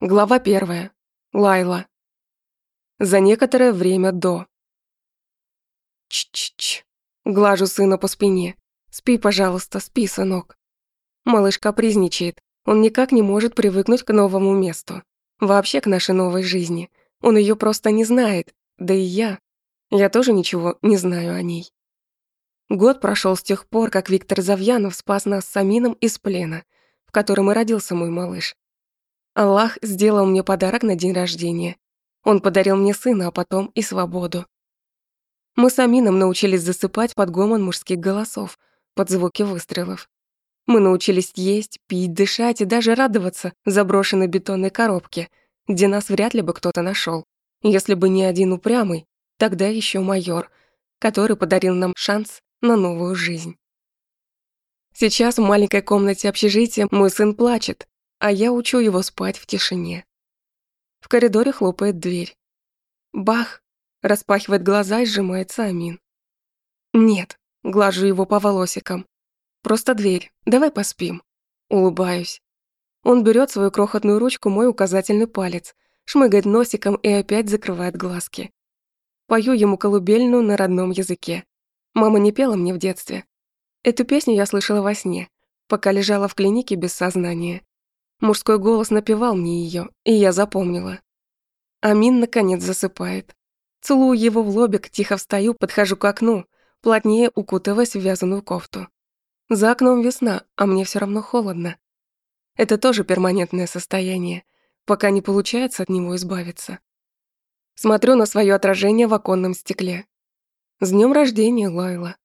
Глава первая. Лайла. За некоторое время до. Ч-ч-ч. Глажу сына по спине. Спи, пожалуйста, спи, сынок. Малыш капризничает. Он никак не может привыкнуть к новому месту. Вообще к нашей новой жизни. Он ее просто не знает. Да и я. Я тоже ничего не знаю о ней. Год прошел с тех пор, как Виктор Завьянов спас нас с Амином из плена, в котором и родился мой малыш. Аллах сделал мне подарок на день рождения. Он подарил мне сына, а потом и свободу. Мы с Амином научились засыпать под гомон мужских голосов, под звуки выстрелов. Мы научились есть, пить, дышать и даже радоваться заброшенной бетонной коробке, где нас вряд ли бы кто-то нашел, если бы не один упрямый, тогда еще майор, который подарил нам шанс на новую жизнь. Сейчас в маленькой комнате общежития мой сын плачет, а я учу его спать в тишине. В коридоре хлопает дверь. Бах! Распахивает глаза и сжимается Амин. Нет, глажу его по волосикам. Просто дверь, давай поспим. Улыбаюсь. Он берет свою крохотную ручку, мой указательный палец, шмыгает носиком и опять закрывает глазки. Пою ему колыбельную на родном языке. Мама не пела мне в детстве. Эту песню я слышала во сне, пока лежала в клинике без сознания. Мужской голос напевал мне ее, и я запомнила. Амин наконец засыпает. Целую его в лобик, тихо встаю, подхожу к окну, плотнее укутываясь в вязаную кофту. За окном весна, а мне все равно холодно. Это тоже перманентное состояние, пока не получается от него избавиться. Смотрю на свое отражение в оконном стекле. С днем рождения, Лайла.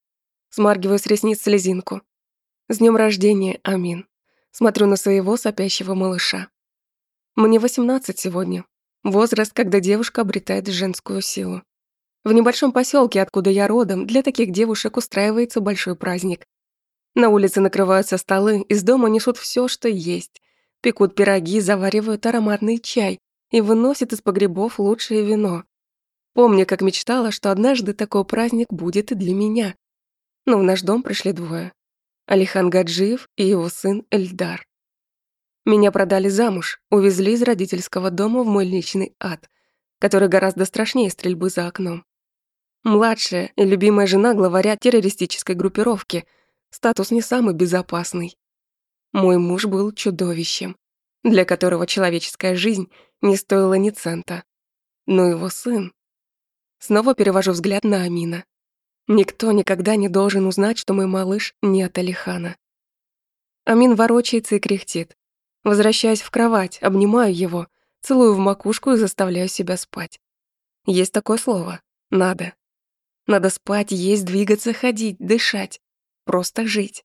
Смаргиваю с ресниц слезинку. С днем рождения, Амин. Смотрю на своего сопящего малыша. Мне 18 сегодня. Возраст, когда девушка обретает женскую силу. В небольшом поселке, откуда я родом, для таких девушек устраивается большой праздник. На улице накрываются столы, из дома несут все, что есть. Пекут пироги, заваривают ароматный чай и выносят из погребов лучшее вино. Помню, как мечтала, что однажды такой праздник будет и для меня. Но в наш дом пришли двое. Алихан Гаджиев и его сын Эльдар. Меня продали замуж, увезли из родительского дома в мой личный ад, который гораздо страшнее стрельбы за окном. Младшая и любимая жена главаря террористической группировки, статус не самый безопасный. Мой муж был чудовищем, для которого человеческая жизнь не стоила ни цента. Но его сын... Снова перевожу взгляд на Амина. Никто никогда не должен узнать, что мой малыш не от Алихана. Амин ворочается и кряхтит. Возвращаясь в кровать, обнимаю его, целую в макушку и заставляю себя спать. Есть такое слово «надо». Надо спать, есть, двигаться, ходить, дышать. Просто жить.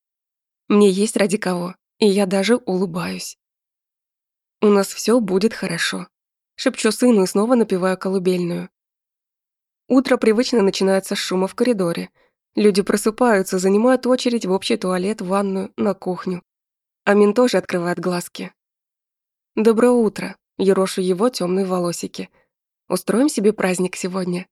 Мне есть ради кого, и я даже улыбаюсь. У нас все будет хорошо. Шепчу сыну и снова напеваю колыбельную. Утро привычно начинается с шума в коридоре. Люди просыпаются, занимают очередь в общий туалет, ванную, на кухню. Амин тоже открывает глазки. «Доброе утро», — ерошу его темные волосики. «Устроим себе праздник сегодня?»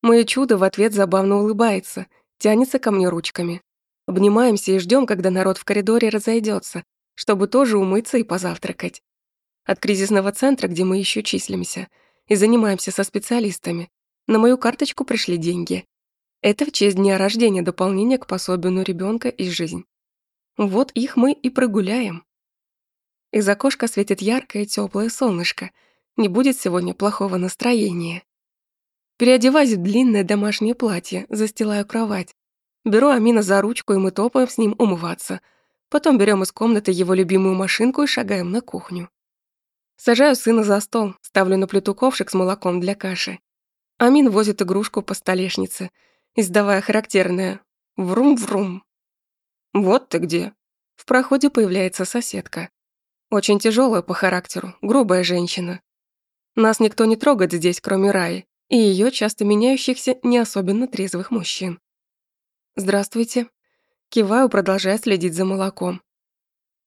Мое чудо в ответ забавно улыбается, тянется ко мне ручками. Обнимаемся и ждем, когда народ в коридоре разойдется, чтобы тоже умыться и позавтракать. От кризисного центра, где мы еще числимся, и занимаемся со специалистами, на мою карточку пришли деньги. Это в честь дня рождения дополнение к пособию на ребенка и жизнь. Вот их мы и прогуляем. Из окошка светит яркое теплое солнышко. Не будет сегодня плохого настроения. Переодеваюсь в длинное домашнее платье, застилаю кровать. Беру Амина за ручку, и мы топаем с ним умываться. Потом берем из комнаты его любимую машинку и шагаем на кухню. Сажаю сына за стол, ставлю на плиту ковшик с молоком для каши. Амин возит игрушку по столешнице, издавая характерное «врум-врум». «Вот ты где!» В проходе появляется соседка. Очень тяжелая по характеру, грубая женщина. Нас никто не трогает здесь, кроме Раи, и ее часто меняющихся не особенно трезвых мужчин. «Здравствуйте». Киваю, продолжая следить за молоком.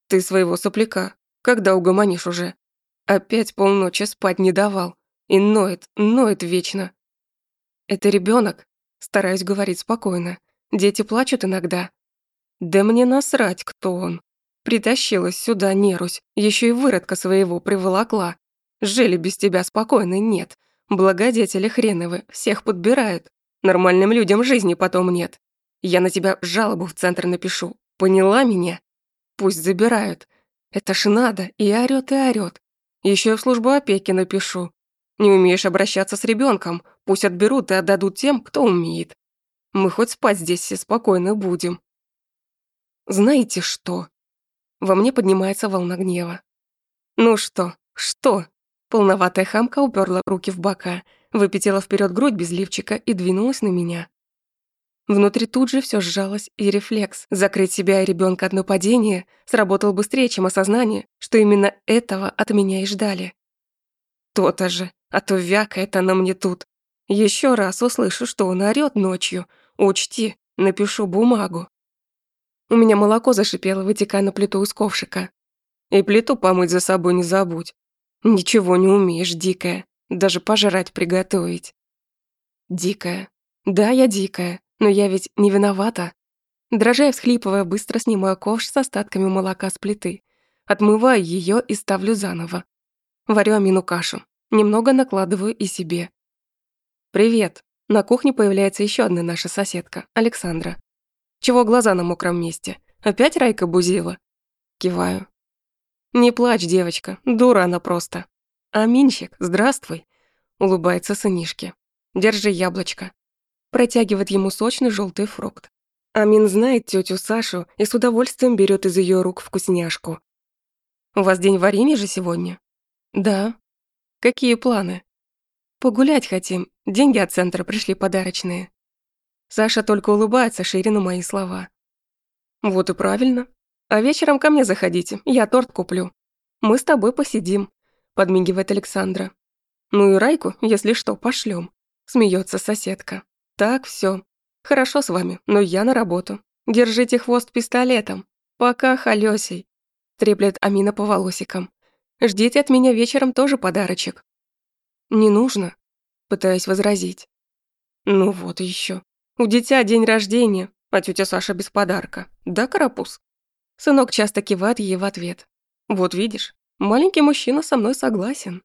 «Ты своего сопляка. Когда угомонишь уже? Опять полночи спать не давал. И ноет, ноет вечно. Это ребенок. Стараюсь говорить спокойно. Дети плачут иногда. Да мне насрать, кто он. Притащилась сюда нерусь, еще и выродка своего приволокла. Жили без тебя спокойно, нет. Благодетели хреновы, всех подбирают. Нормальным людям жизни потом нет. Я на тебя жалобу в центр напишу. Поняла меня? Пусть забирают. Это ж надо, и орёт, и орёт. Еще в службу опеки напишу. Не умеешь обращаться с ребенком, пусть отберут и отдадут тем, кто умеет. Мы хоть спать здесь все спокойно будем. Знаете что? Во мне поднимается волна гнева. Ну что, что? Полноватая хамка уперла руки в бока, выпятила вперед грудь без лифчика и двинулась на меня. Внутри тут же все сжалось, и рефлекс закрыть себя и ребенка от нападения сработал быстрее, чем осознание, что именно этого от меня и ждали. То-то же, а то вякает она мне тут. Еще раз услышу, что он орёт ночью. Учти, напишу бумагу. У меня молоко зашипело, вытекая на плиту из ковшика. И плиту помыть за собой не забудь. Ничего не умеешь, дикая. Даже пожрать приготовить. Дикая. Да, я дикая. Но я ведь не виновата. Дрожа всхлипывая, быстро снимаю ковш с остатками молока с плиты. Отмываю ее и ставлю заново. Варю амину кашу. Немного накладываю и себе. «Привет». На кухне появляется еще одна наша соседка, Александра. «Чего глаза на мокром месте? Опять Райка бузила?» Киваю. «Не плачь, девочка, дура она просто». «Аминчик, здравствуй», — улыбается сынишке. «Держи яблочко протягивает ему сочный желтый фрукт. Амин знает тетю Сашу и с удовольствием берет из ее рук вкусняшку. «У вас день варенья же сегодня?» «Да». «Какие планы?» «Погулять хотим. Деньги от центра пришли подарочные». Саша только улыбается шире на мои слова. «Вот и правильно. А вечером ко мне заходите, я торт куплю. Мы с тобой посидим», — подмигивает Александра. «Ну и Райку, если что, пошлем. смеется соседка. Так, все. Хорошо с вами, но я на работу. Держите хвост пистолетом. Пока, холёсей. Треплет Амина по волосикам. Ждите от меня вечером тоже подарочек. Не нужно, пытаясь возразить. Ну вот еще. У дитя день рождения, а тетя Саша без подарка. Да, карапуз? Сынок часто кивает ей в ответ. Вот видишь, маленький мужчина со мной согласен.